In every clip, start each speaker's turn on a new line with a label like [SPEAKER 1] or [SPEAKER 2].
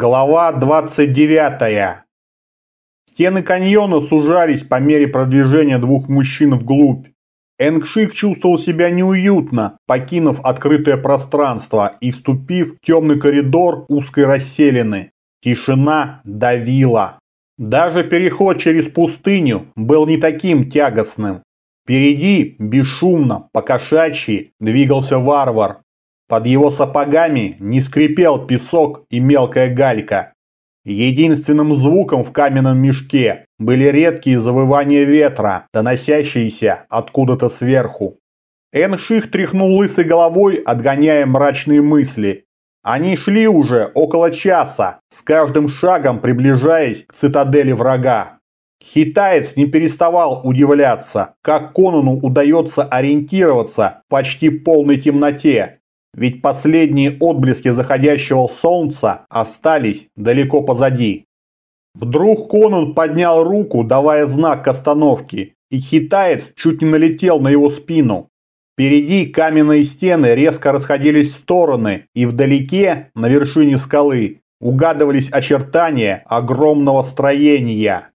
[SPEAKER 1] Глава 29. Стены каньона сужались по мере продвижения двух мужчин вглубь. Энгшик чувствовал себя неуютно, покинув открытое пространство и вступив в темный коридор узкой расселены. Тишина давила. Даже переход через пустыню был не таким тягостным. Впереди, бесшумно, покошачьи, двигался варвар, под его сапогами не скрипел песок и мелкая галька. Единственным звуком в каменном мешке были редкие завывания ветра, доносящиеся откуда-то сверху. Энших тряхнул лысой головой, отгоняя мрачные мысли. Они шли уже около часа, с каждым шагом приближаясь к цитадели врага. Хитаец не переставал удивляться, как Конану удается ориентироваться в почти полной темноте, ведь последние отблески заходящего солнца остались далеко позади. Вдруг Конан поднял руку, давая знак к остановке, и китаец чуть не налетел на его спину. Впереди каменные стены резко расходились в стороны, и вдалеке, на вершине скалы, угадывались очертания огромного строения.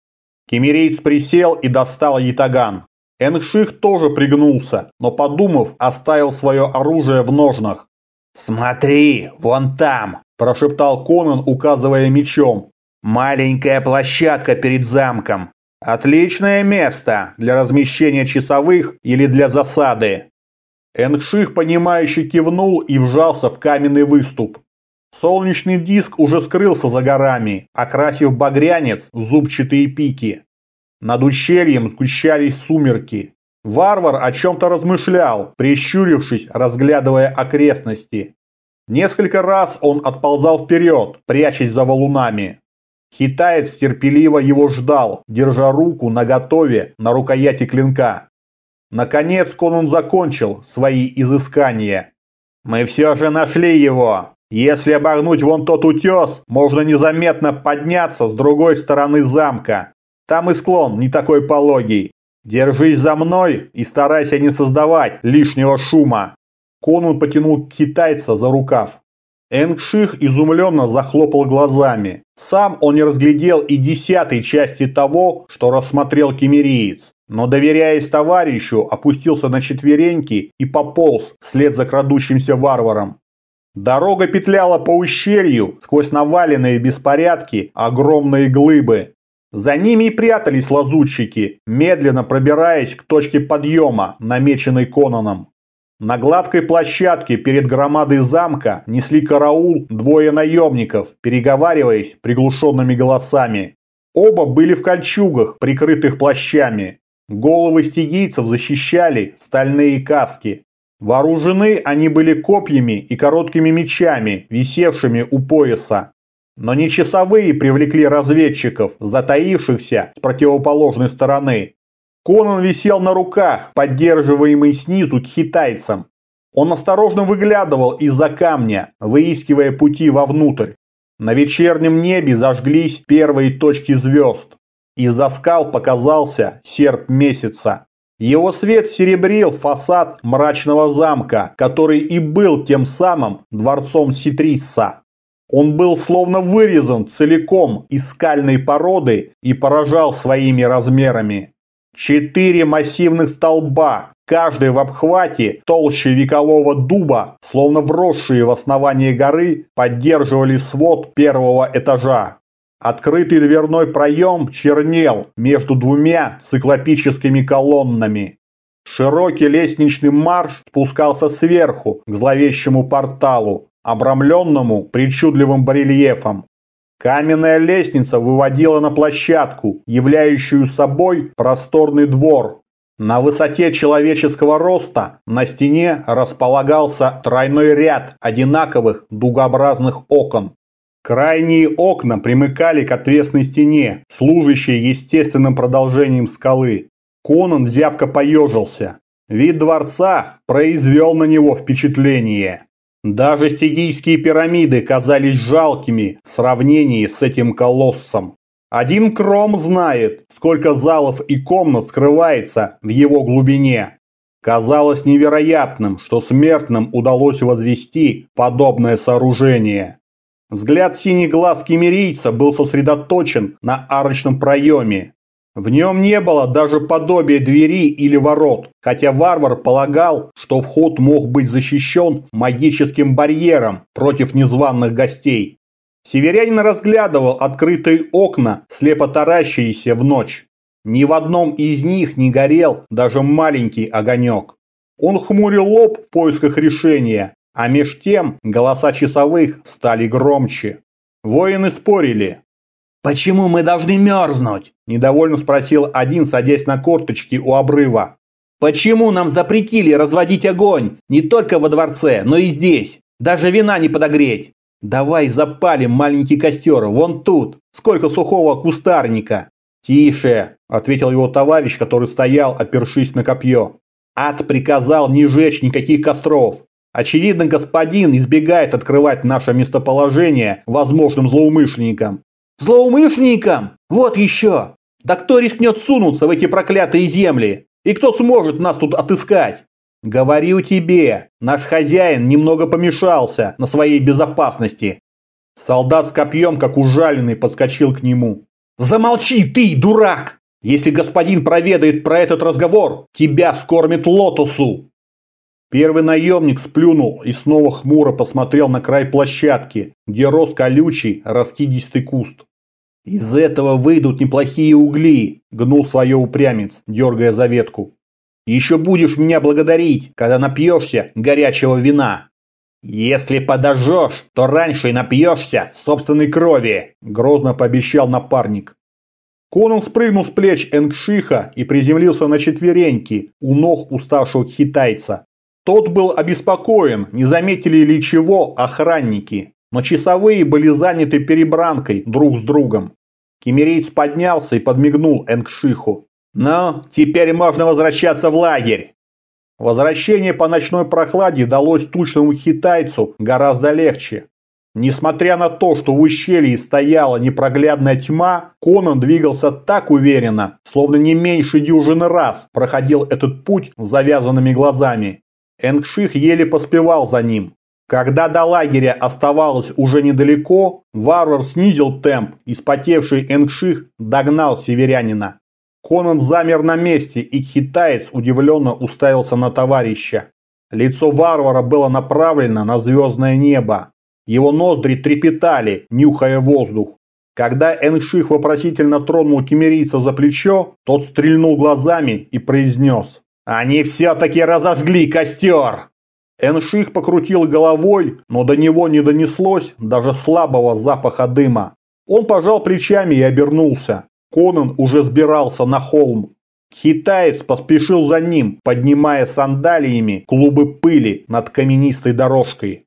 [SPEAKER 1] Кемерейц присел и достал ятаган. Энших тоже пригнулся, но подумав, оставил свое оружие в ножнах.
[SPEAKER 2] «Смотри, вон там!» – прошептал Конан, указывая мечом. «Маленькая площадка перед замком. Отличное место для размещения часовых или для засады».
[SPEAKER 1] Энших, понимающе кивнул и вжался в каменный выступ. Солнечный диск уже скрылся за горами, окрасив багрянец в зубчатые пики. Над ущельем сгущались сумерки. Варвар о чем-то размышлял, прищурившись, разглядывая окрестности. Несколько раз он отползал вперед, прячась за валунами. Китаец терпеливо его ждал, держа руку наготове на рукояти клинка. Наконец Конун закончил свои изыскания. «Мы все же нашли его. Если обогнуть вон тот утес, можно незаметно подняться с другой стороны замка. Там и склон не такой пологий. Держись за мной и старайся не создавать лишнего шума. Конун потянул китайца за рукав. Энгших изумленно захлопал глазами. Сам он не разглядел и десятой части того, что рассмотрел кемериец. Но, доверяясь товарищу, опустился на четвереньки и пополз вслед за крадущимся варваром. Дорога петляла по ущелью, сквозь наваленные беспорядки огромные глыбы. За ними и прятались лазутчики, медленно пробираясь к точке подъема, намеченной Конаном. На гладкой площадке перед громадой замка несли караул двое наемников, переговариваясь приглушенными голосами. Оба были в кольчугах, прикрытых плащами. Головы стигийцев защищали стальные каски. Вооружены они были копьями и короткими мечами, висевшими у пояса. Но не часовые привлекли разведчиков, затаившихся с противоположной стороны. Конан висел на руках, поддерживаемый снизу китайцам. Он осторожно выглядывал из-за камня, выискивая пути вовнутрь. На вечернем небе зажглись первые точки звезд. Из-за скал показался серп месяца. Его свет серебрил фасад мрачного замка, который и был тем самым дворцом Ситрисса. Он был словно вырезан целиком из скальной породы и поражал своими размерами. Четыре массивных столба, каждый в обхвате толще векового дуба, словно вросшие в основание горы, поддерживали свод первого этажа. Открытый дверной проем чернел между двумя циклопическими колоннами. Широкий лестничный марш спускался сверху к зловещему порталу, обрамленному причудливым барельефом. Каменная лестница выводила на площадку, являющую собой просторный двор. На высоте человеческого роста на стене располагался тройной ряд одинаковых дугообразных окон. Крайние окна примыкали к отвесной стене, служащей естественным продолжением скалы. Конан зябко поежился. Вид дворца произвел на него впечатление. Даже стигийские пирамиды казались жалкими в сравнении с этим колоссом. Один Кром знает, сколько залов и комнат скрывается в его глубине. Казалось невероятным, что смертным удалось возвести подобное сооружение. Взгляд синих глаз кемерийца был сосредоточен на арочном проеме. В нем не было даже подобия двери или ворот, хотя варвар полагал, что вход мог быть защищен магическим барьером против незваных гостей. Северянин разглядывал открытые окна, слепо таращиеся в ночь. Ни в одном из них не горел даже маленький огонек. Он хмурил лоб в поисках решения, а меж тем голоса часовых стали громче. Воины спорили,
[SPEAKER 2] «Почему мы должны мерзнуть?» – недовольно спросил один, садясь на корточки у обрыва. «Почему нам запретили разводить огонь не только во дворце, но и здесь? Даже вина не подогреть. Давай запалим маленький костер, вон тут. Сколько сухого кустарника!» «Тише!» – ответил его товарищ, который стоял, опершись на копье. «Ад приказал не жечь никаких костров. Очевидно, господин избегает открывать наше местоположение возможным злоумышленникам. Злоумышленникам? Вот еще! Да кто рискнет сунуться в эти проклятые земли? И кто сможет нас тут отыскать? Говорю тебе, наш хозяин немного помешался на своей безопасности. Солдат с копьем, как ужаленный, подскочил к нему. Замолчи ты, дурак! Если господин проведает про этот разговор, тебя скормит лотосу. Первый наемник сплюнул и снова хмуро посмотрел на край площадки, где рос колючий, раскидистый куст. «Из этого выйдут неплохие угли», – гнул свое упрямец, дергая за ветку. «Еще будешь меня благодарить, когда напьешься горячего вина». «Если подожжешь, то раньше и напьешься собственной крови», – грозно пообещал напарник. Конан спрыгнул с плеч Энгшиха и приземлился на четвереньки у ног уставшего китайца. Тот был обеспокоен, не заметили ли чего охранники, но часовые были заняты перебранкой друг с другом. Кемерийц поднялся и подмигнул Энгшиху. «Ну, теперь можно возвращаться в лагерь!» Возвращение по ночной прохладе далось тучному китайцу гораздо легче. Несмотря на то, что в ущелье стояла непроглядная тьма, Конан двигался так уверенно, словно не меньше дюжины раз проходил этот путь с завязанными глазами. Энгших еле поспевал за ним. Когда до лагеря оставалось уже недалеко, варвар снизил темп, и спотевший Энгших догнал северянина. Конан замер на месте, и китаец удивленно уставился на товарища. Лицо варвара было направлено на звездное небо. Его ноздри трепетали, нюхая воздух. Когда Энших вопросительно тронул кемерийца за плечо, тот стрельнул глазами и произнес «Они все-таки разожгли костер!» Энших покрутил головой, но до него не донеслось даже слабого запаха дыма. Он пожал плечами и обернулся. Конан уже сбирался на холм. Китаец поспешил за ним, поднимая сандалиями клубы пыли над каменистой дорожкой.